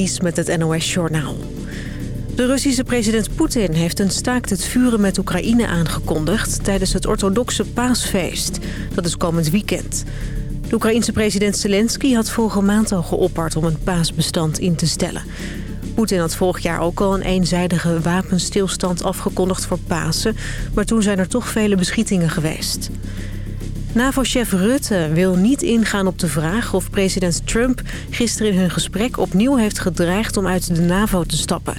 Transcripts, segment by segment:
Met het NOS-journaal. De Russische president Poetin heeft een staakt het vuren met Oekraïne aangekondigd... tijdens het orthodoxe paasfeest. Dat is komend weekend. De Oekraïense president Zelensky had vorige maand al geopperd om een paasbestand in te stellen. Poetin had vorig jaar ook al een eenzijdige wapenstilstand afgekondigd voor Pasen... maar toen zijn er toch vele beschietingen geweest. NAVO-chef Rutte wil niet ingaan op de vraag of president Trump gisteren in hun gesprek opnieuw heeft gedreigd om uit de NAVO te stappen.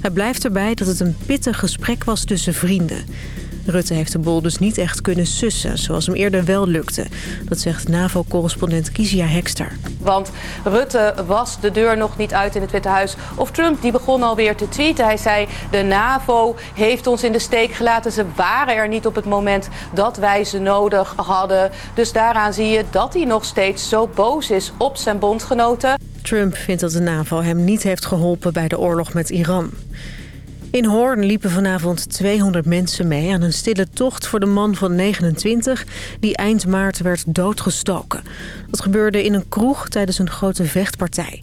Hij blijft erbij dat het een pittig gesprek was tussen vrienden. Rutte heeft de bol dus niet echt kunnen sussen, zoals hem eerder wel lukte. Dat zegt NAVO-correspondent Kizia Hekster. Want Rutte was de deur nog niet uit in het Witte Huis. Of Trump die begon alweer te tweeten. Hij zei, de NAVO heeft ons in de steek gelaten. Ze waren er niet op het moment dat wij ze nodig hadden. Dus daaraan zie je dat hij nog steeds zo boos is op zijn bondgenoten. Trump vindt dat de NAVO hem niet heeft geholpen bij de oorlog met Iran. In Hoorn liepen vanavond 200 mensen mee aan een stille tocht voor de man van 29... die eind maart werd doodgestoken. Dat gebeurde in een kroeg tijdens een grote vechtpartij.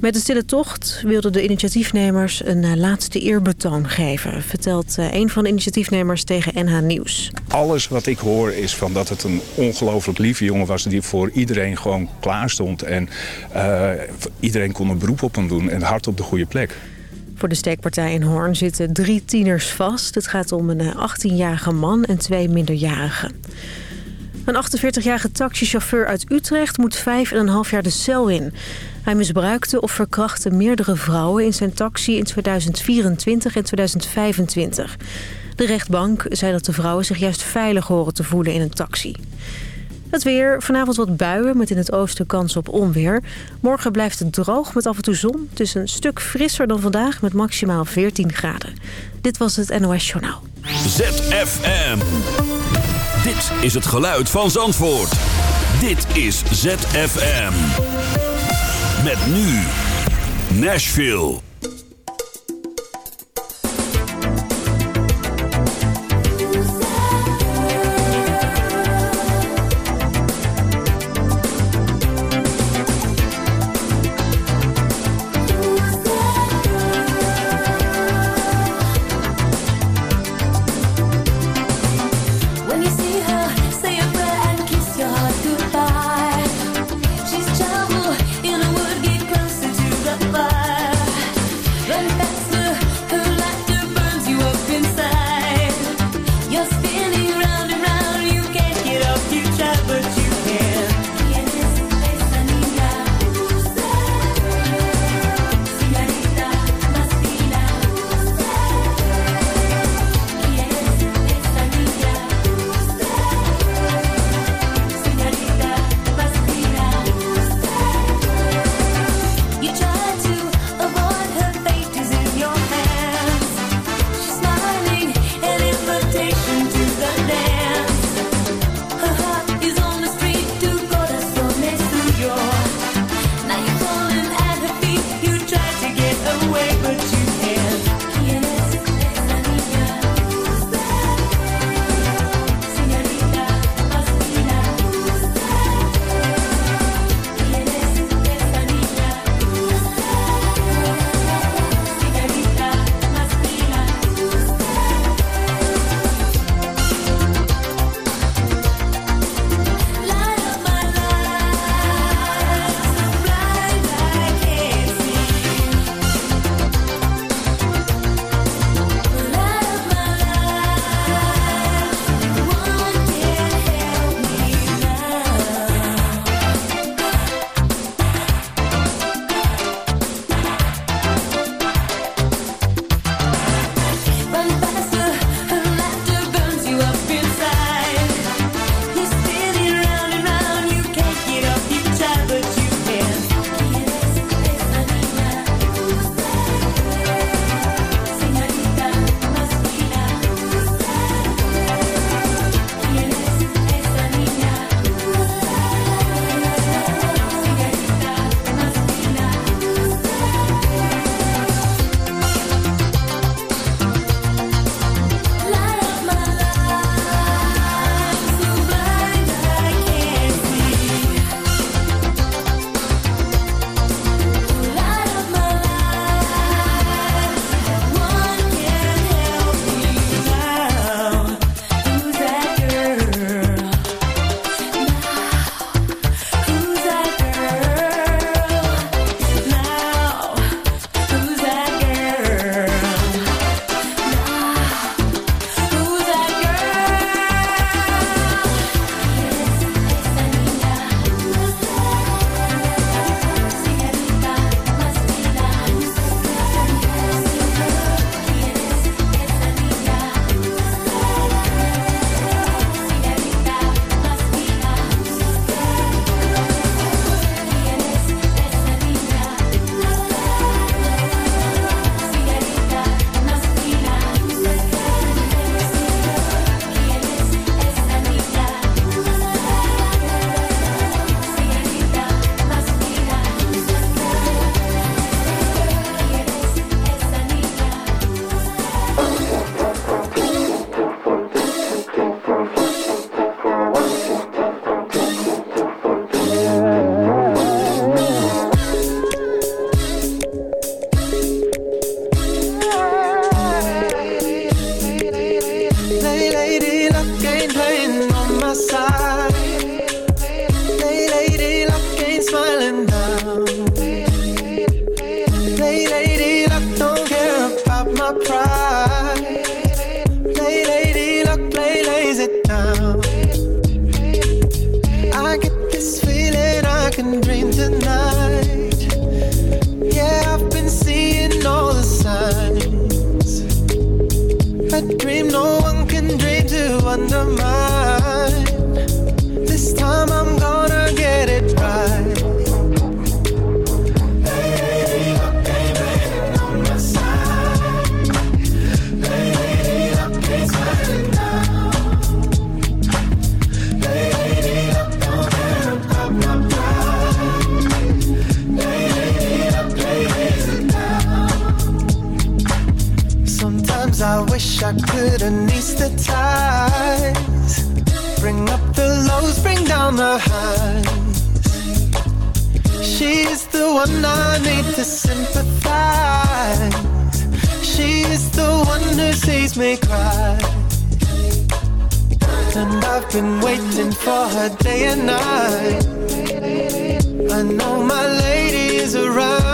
Met de stille tocht wilden de initiatiefnemers een eh, laatste eerbetoon geven... vertelt eh, een van de initiatiefnemers tegen NH Nieuws. Alles wat ik hoor is van dat het een ongelooflijk lieve jongen was... die voor iedereen gewoon klaar stond. En uh, iedereen kon een beroep op hem doen en hard op de goede plek. Voor de steekpartij in Hoorn zitten drie tieners vast. Het gaat om een 18-jarige man en twee minderjarigen. Een 48-jarige taxichauffeur uit Utrecht moet vijf en een half jaar de cel in. Hij misbruikte of verkrachtte meerdere vrouwen in zijn taxi in 2024 en 2025. De rechtbank zei dat de vrouwen zich juist veilig horen te voelen in een taxi. Het weer, vanavond wat buien met in het oosten kans op onweer. Morgen blijft het droog met af en toe zon. Het is een stuk frisser dan vandaag met maximaal 14 graden. Dit was het NOS Journaal. ZFM. Dit is het geluid van Zandvoort. Dit is ZFM. Met nu Nashville. sees me cry. And I've been waiting for her day and night. I know my lady is around.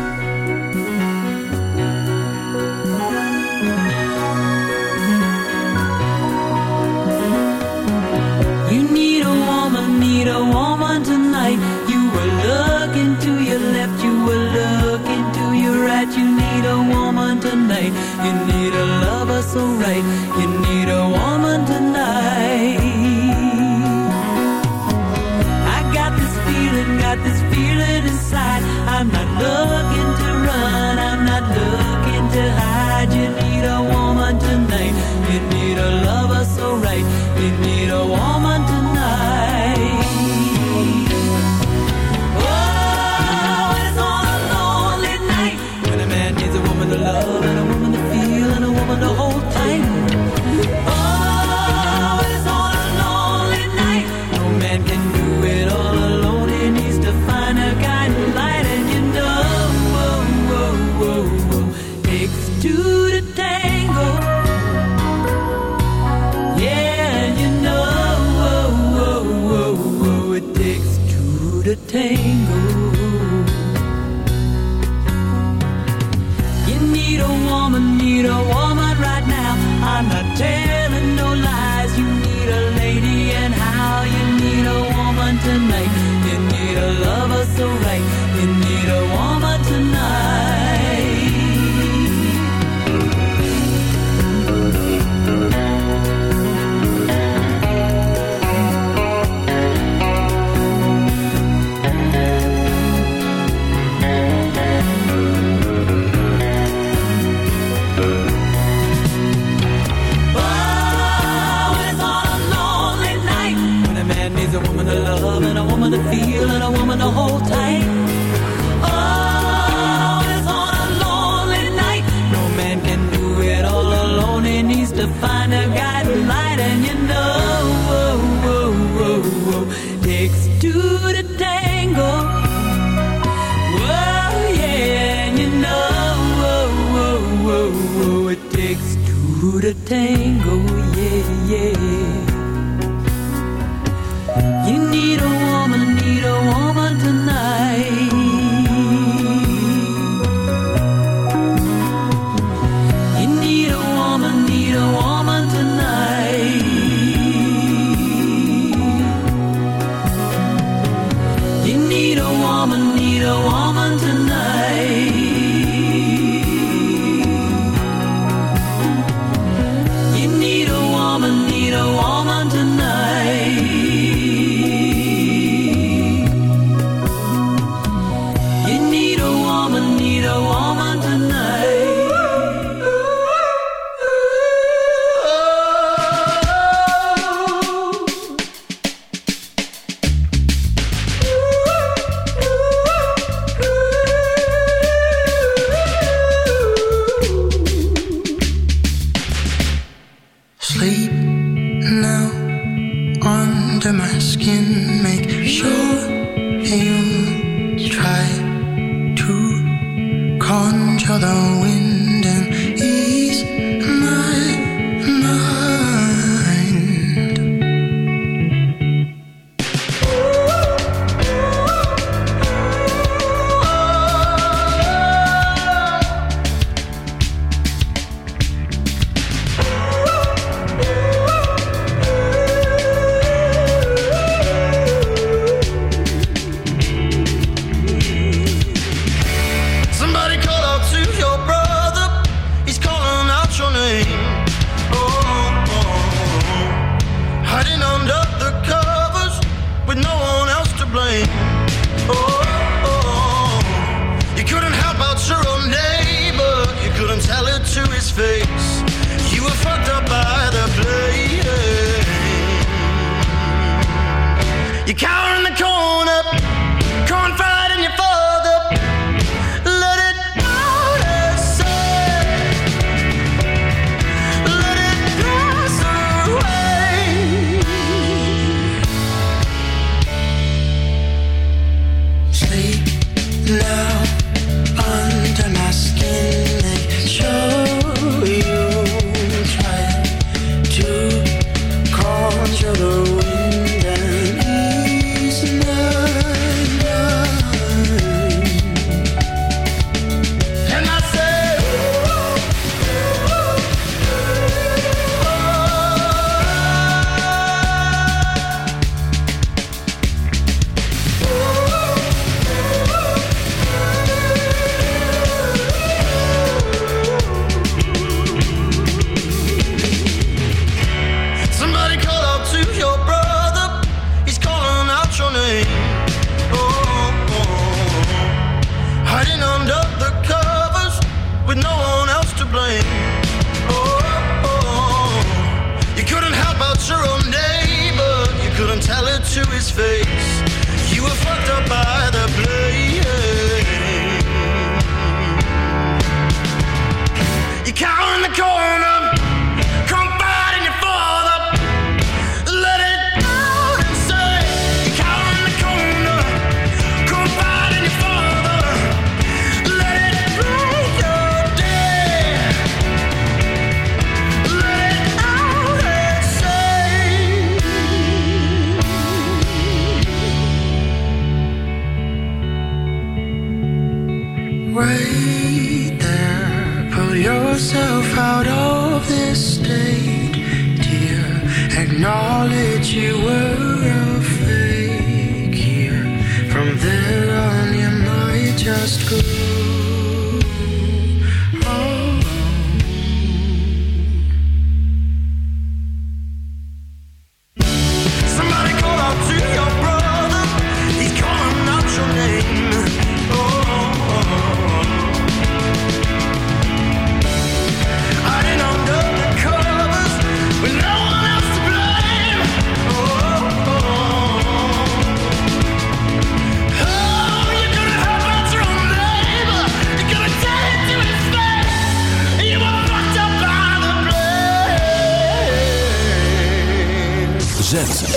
to tango. You need a woman, need a woman right now. I'm not telling no lies. You need a lady and how you need a woman tonight. You need a lover so right. to feel and a woman to hold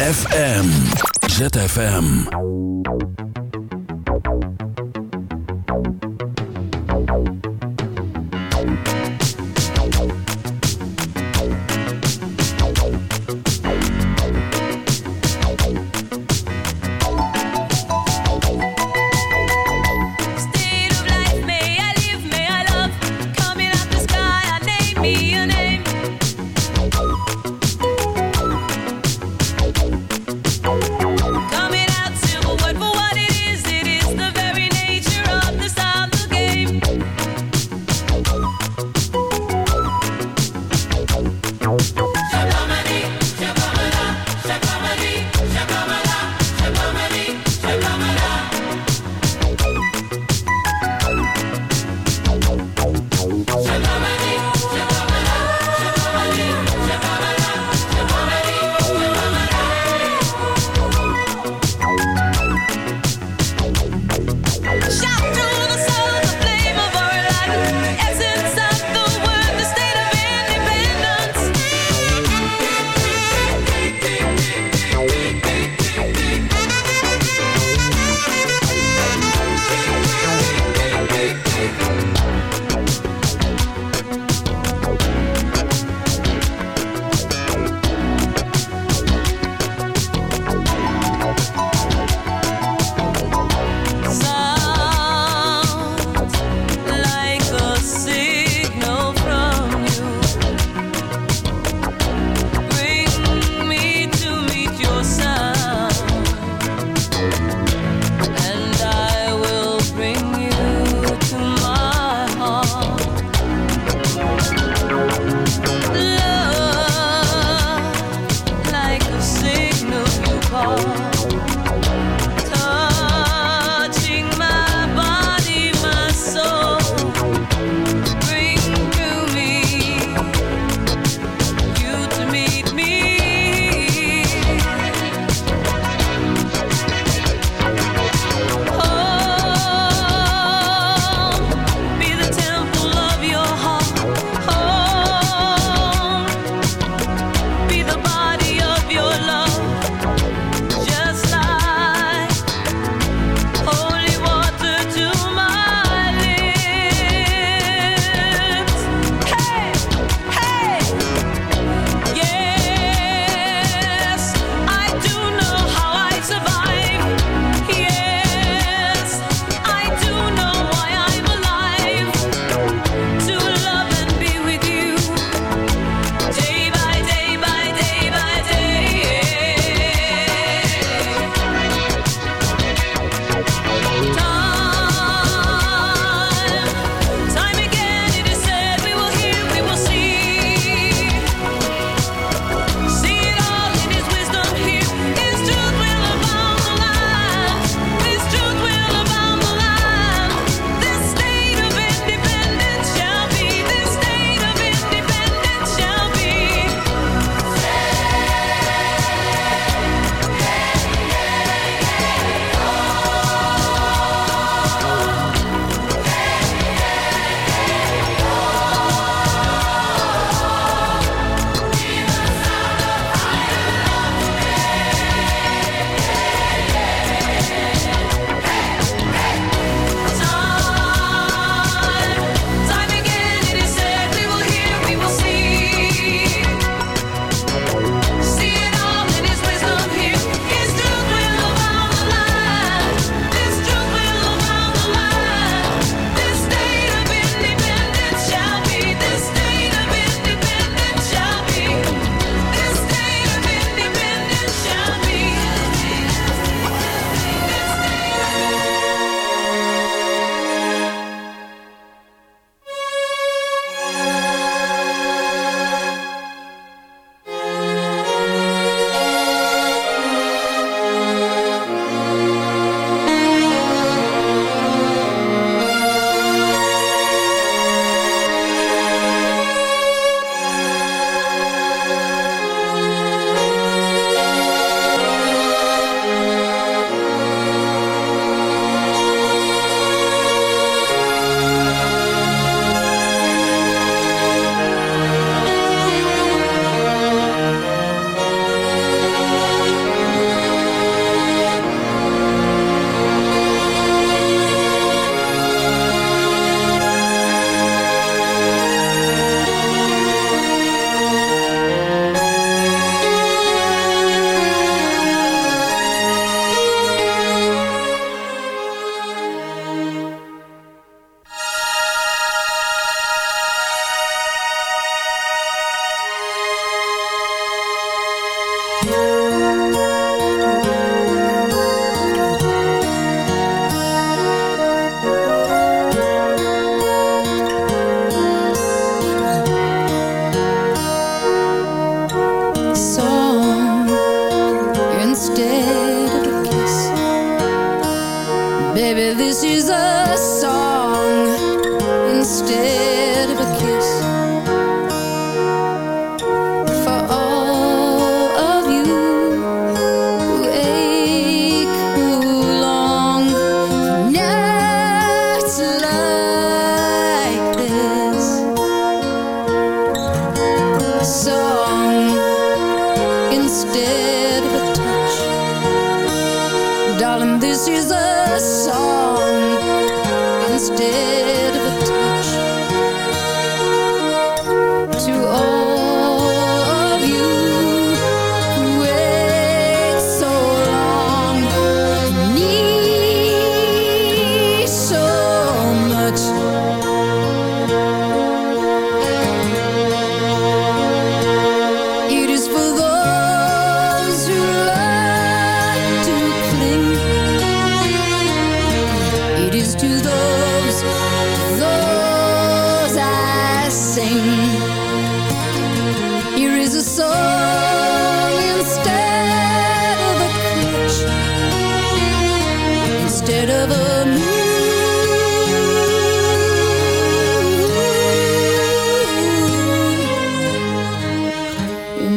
ZFM. ZFM.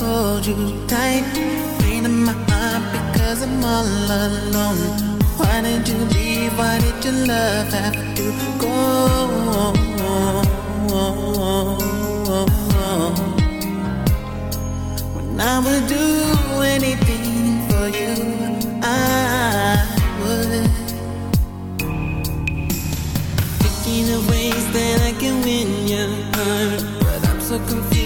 hold you tight. Pain in my heart because I'm all alone. Why did you leave? Why did your love have to go? When I would do anything for you, I would. Thinking of ways that I can win your heart, but I'm so confused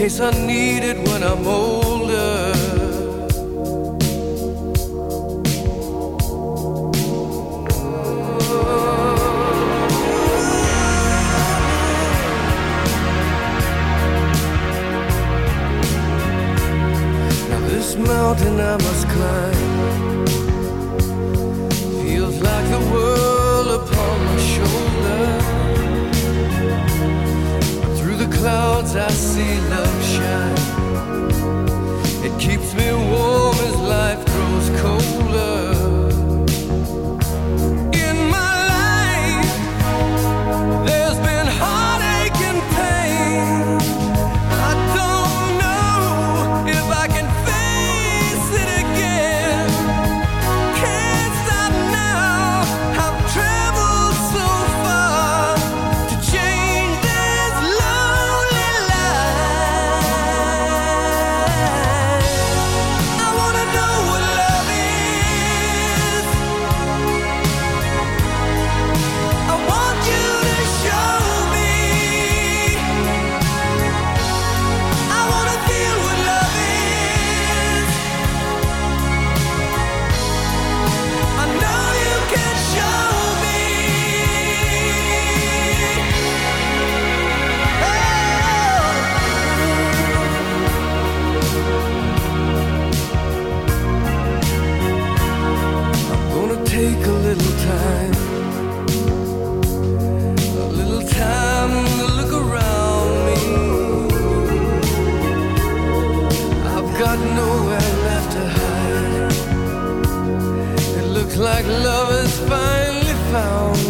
case I need it when I'm older. Now this mountain I must climb feels like the world upon my shoulder. Through the clouds I. see. finally found